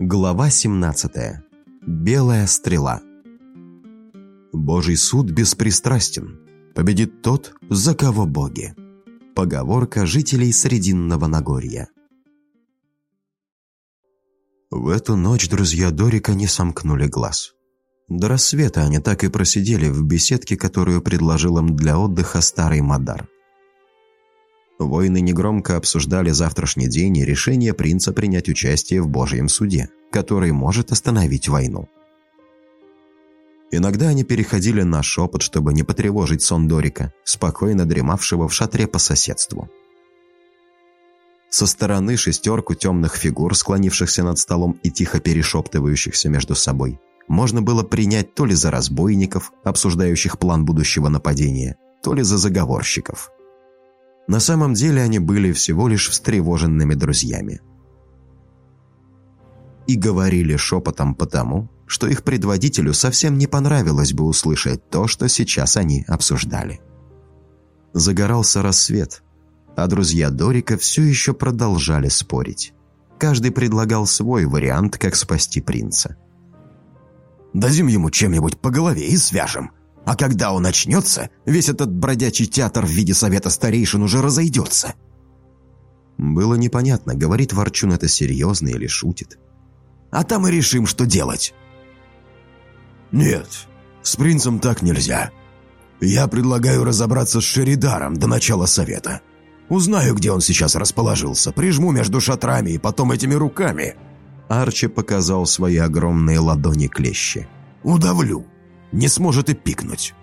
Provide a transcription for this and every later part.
Глава 17. Белая стрела. Божий суд беспристрастен. Победит тот, за кого боги. Поговорка жителей Срединного Нагорья. В эту ночь друзья Дорика не сомкнули глаз. До рассвета они так и просидели в беседке, которую предложил им для отдыха старый Мадар. Воины негромко обсуждали завтрашний день и решение принца принять участие в Божьем суде, который может остановить войну. Иногда они переходили на шепот, чтобы не потревожить сон Дорика, спокойно дремавшего в шатре по соседству. Со стороны шестерку темных фигур, склонившихся над столом и тихо перешептывающихся между собой, можно было принять то ли за разбойников, обсуждающих план будущего нападения, то ли за заговорщиков – на самом деле они были всего лишь встревоженными друзьями. И говорили шепотом потому, что их предводителю совсем не понравилось бы услышать то, что сейчас они обсуждали. Загорался рассвет, а друзья Дорика все еще продолжали спорить. Каждый предлагал свой вариант, как спасти принца. «Дадим ему чем-нибудь по голове и свяжем», а когда он очнется, весь этот бродячий театр в виде совета старейшин уже разойдется. Было непонятно, говорит Ворчун это серьезно или шутит. А там и решим, что делать. Нет, с принцем так нельзя. Я предлагаю разобраться с Шеридаром до начала совета. Узнаю, где он сейчас расположился, прижму между шатрами и потом этими руками. Арчи показал свои огромные ладони клещи. Удавлю не сможет и пикнуть.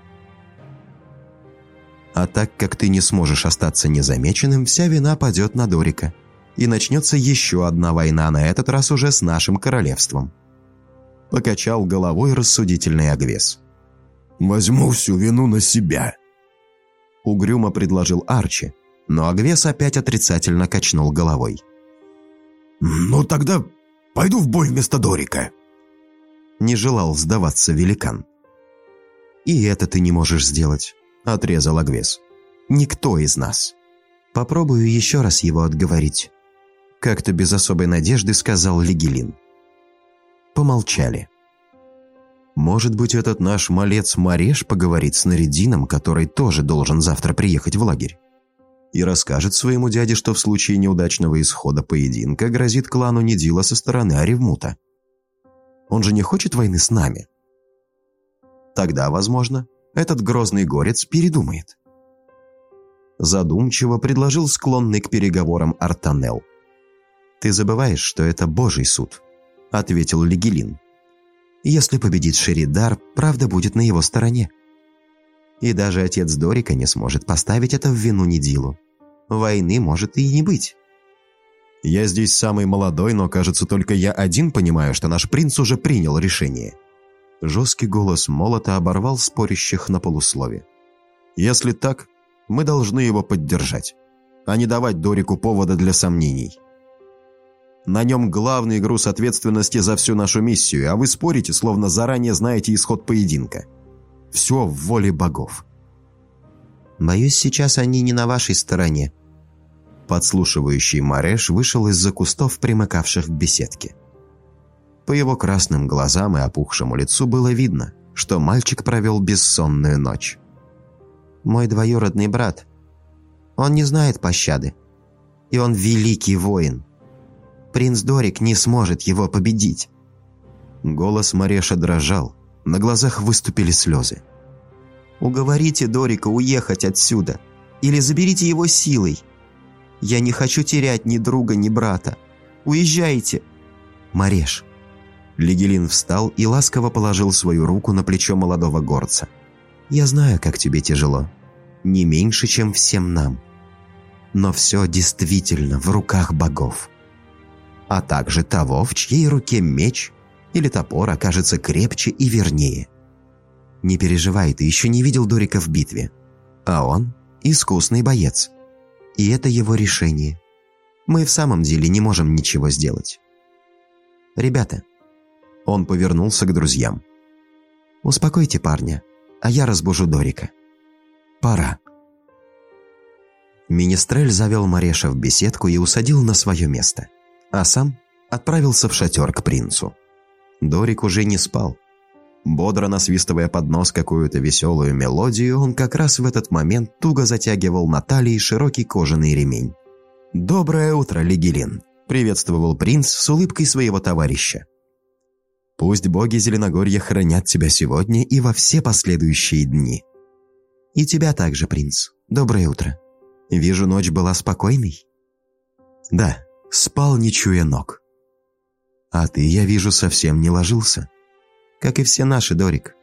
А так как ты не сможешь остаться незамеченным, вся вина падет на Дорика. И начнется еще одна война, на этот раз уже с нашим королевством. Покачал головой рассудительный Агвес. «Возьму всю вину на себя», — угрюмо предложил Арчи, но Агвес опять отрицательно качнул головой. «Ну тогда пойду в бой вместо Дорика», — не желал сдаваться великан. «И это ты не можешь сделать», — отрезал Агвес. «Никто из нас». «Попробую еще раз его отговорить», — как-то без особой надежды сказал Лигелин. Помолчали. «Может быть, этот наш малец Мареш поговорит с Наридином, который тоже должен завтра приехать в лагерь?» и расскажет своему дяде, что в случае неудачного исхода поединка грозит клану Недила со стороны Аревмута. Он же не хочет войны с нами. Тогда, возможно, этот грозный горец передумает. Задумчиво предложил склонный к переговорам Артанел. «Ты забываешь, что это Божий суд», — ответил Лигелин. «Если победит Шеридар, правда будет на его стороне. И даже отец Дорика не сможет поставить это в вину Нидилу. Войны может и не быть». «Я здесь самый молодой, но, кажется, только я один понимаю, что наш принц уже принял решение», Жесткий голос молота оборвал спорящих на полуслове. «Если так, мы должны его поддержать, а не давать Дорику повода для сомнений. На нем главный груз ответственности за всю нашу миссию, а вы спорите, словно заранее знаете исход поединка. Все в воле богов». «Боюсь, сейчас они не на вашей стороне». Подслушивающий Мареш вышел из-за кустов, примыкавших к беседке. По его красным глазам и опухшему лицу было видно, что мальчик провел бессонную ночь. «Мой двоюродный брат. Он не знает пощады. И он великий воин. Принц Дорик не сможет его победить». Голос Мареша дрожал, на глазах выступили слезы. «Уговорите Дорика уехать отсюда, или заберите его силой. Я не хочу терять ни друга, ни брата. Уезжайте!» «Мареш, Лигелин встал и ласково положил свою руку на плечо молодого горца. «Я знаю, как тебе тяжело. Не меньше, чем всем нам. Но все действительно в руках богов. А также того, в чьей руке меч или топор окажется крепче и вернее. Не переживай, ты еще не видел Дорика в битве. А он – искусный боец. И это его решение. Мы в самом деле не можем ничего сделать. Ребята – он повернулся к друзьям. «Успокойте парня, а я разбужу Дорика. Пора». Министрель завел Мареша в беседку и усадил на свое место, а сам отправился в шатер к принцу. Дорик уже не спал. Бодро насвистывая под нос какую-то веселую мелодию, он как раз в этот момент туго затягивал на талии широкий кожаный ремень. «Доброе утро, Лигелин!» – приветствовал принц с улыбкой своего товарища. «Пусть боги Зеленогорья хранят тебя сегодня и во все последующие дни». «И тебя также, принц. Доброе утро. Вижу, ночь была спокойной?» «Да, спал, не чуя ног». «А ты, я вижу, совсем не ложился». Как и все наши, Дорик.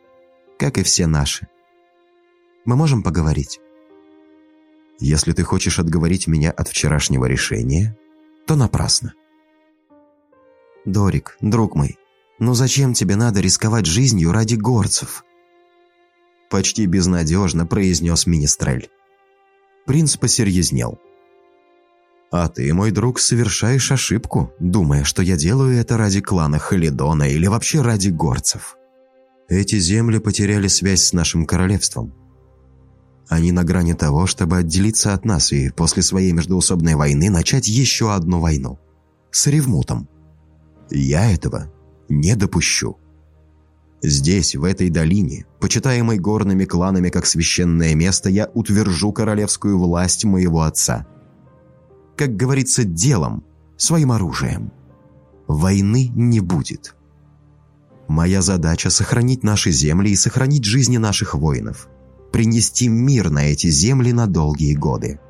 Как и все наши. Мы можем поговорить? Если ты хочешь отговорить меня от вчерашнего решения, то напрасно. Дорик, друг мой, ну зачем тебе надо рисковать жизнью ради горцев? Почти безнадежно произнес Министрель. Принц посерьезнел. «А ты, мой друг, совершаешь ошибку, думая, что я делаю это ради клана Халидона или вообще ради горцев. Эти земли потеряли связь с нашим королевством. Они на грани того, чтобы отделиться от нас и после своей междоусобной войны начать еще одну войну. С Ревмутом. Я этого не допущу. Здесь, в этой долине, почитаемой горными кланами как священное место, я утвержу королевскую власть моего отца – как говорится, делом, своим оружием. Войны не будет. Моя задача – сохранить наши земли и сохранить жизни наших воинов. Принести мир на эти земли на долгие годы.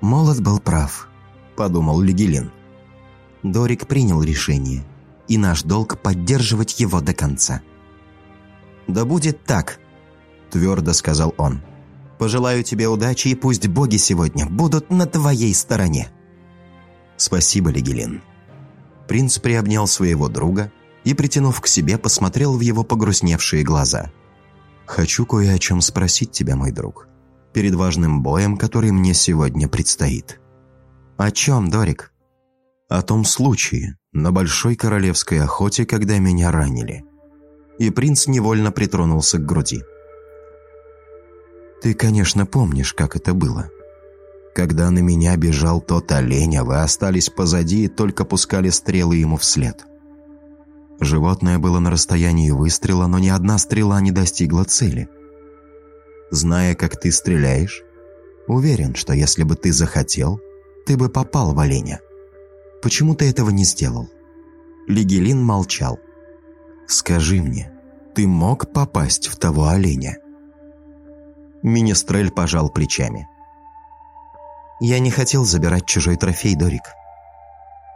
Молот был прав, подумал Легелин. Дорик принял решение, и наш долг – поддерживать его до конца. «Да будет так», – твердо сказал он. Пожелаю тебе удачи, и пусть боги сегодня будут на твоей стороне». «Спасибо, Легелин». Принц приобнял своего друга и, притянув к себе, посмотрел в его погрустневшие глаза. «Хочу кое о чем спросить тебя, мой друг, перед важным боем, который мне сегодня предстоит». «О чем, Дорик?» «О том случае, на большой королевской охоте, когда меня ранили». И принц невольно притронулся к груди. Ты, конечно, помнишь, как это было. Когда на меня бежал тот олень, а вы остались позади и только пускали стрелы ему вслед. Животное было на расстоянии выстрела, но ни одна стрела не достигла цели. Зная, как ты стреляешь, уверен, что если бы ты захотел, ты бы попал в оленя. Почему ты этого не сделал?» Лигелин молчал. «Скажи мне, ты мог попасть в того оленя?» Министрель пожал плечами. «Я не хотел забирать чужой трофей, Дорик.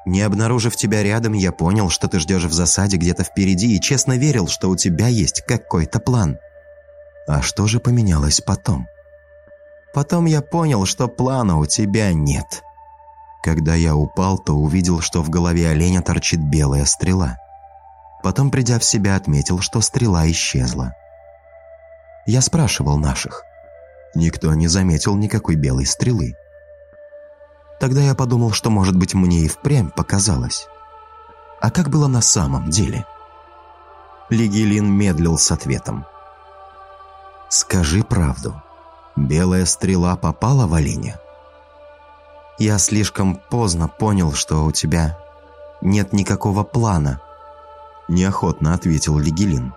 Не обнаружив тебя рядом, я понял, что ты ждешь в засаде где-то впереди и честно верил, что у тебя есть какой-то план. А что же поменялось потом? Потом я понял, что плана у тебя нет. Когда я упал, то увидел, что в голове оленя торчит белая стрела. Потом, придя в себя, отметил, что стрела исчезла. Я спрашивал наших. Никто не заметил никакой белой стрелы. Тогда я подумал, что, может быть, мне и впрямь показалось. А как было на самом деле? Лигелин медлил с ответом. «Скажи правду. Белая стрела попала в оленя?» «Я слишком поздно понял, что у тебя нет никакого плана», неохотно ответил Лигелин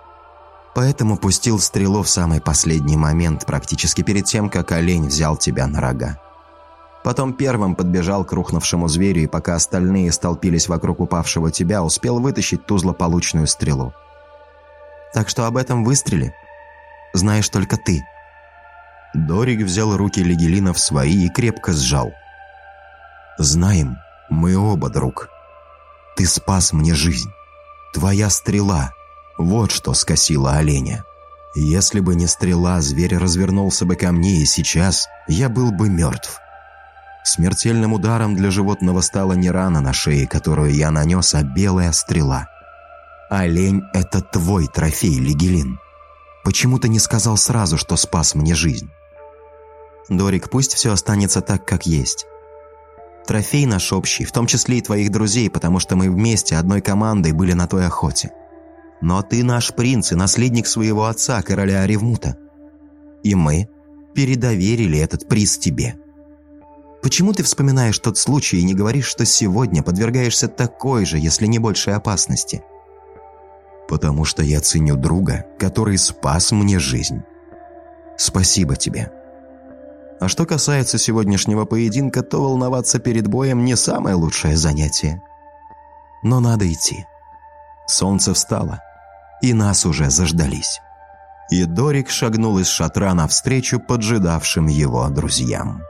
поэтому пустил стрелу в самый последний момент, практически перед тем, как олень взял тебя на рога. Потом первым подбежал к рухнувшему зверю, и пока остальные столпились вокруг упавшего тебя, успел вытащить ту злополучную стрелу. Так что об этом выстреле знаешь только ты. Дорик взял руки Легелина в свои и крепко сжал. «Знаем, мы оба, друг. Ты спас мне жизнь. Твоя стрела — вот что скосило оленя. Если бы не стрела, зверь развернулся бы ко мне, и сейчас я был бы мертв. Смертельным ударом для животного стала не рана на шее, которую я нанес, а белая стрела. «Олень — это твой трофей, Лигелин. Почему ты не сказал сразу, что спас мне жизнь?» «Дорик, пусть все останется так, как есть. Трофей наш общий, в том числе и твоих друзей, потому что мы вместе, одной командой, были на той охоте. Но ты наш принц и наследник своего отца, короля Аревмута. И мы передоверили этот приз тебе. Почему ты вспоминаешь тот случай и не говоришь, что сегодня подвергаешься такой же, если не большей опасности?» «Потому что я ценю друга, который спас мне жизнь. Спасибо тебе». А что касается сегодняшнего поединка, то волноваться перед боем не самое лучшее занятие. Но надо идти. Солнце встало, и нас уже заждались. И Дорик шагнул из шатра навстречу поджидавшим его друзьям.